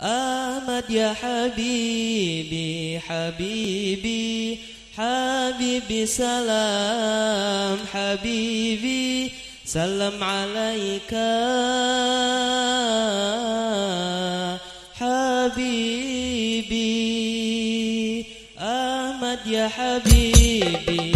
أحمد يا حبيبي حبيبي حبيبي سلام حبيبي سلم عليك. حبيبي أحمد يا حبيبي.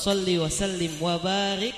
Salli wa sallim wa barik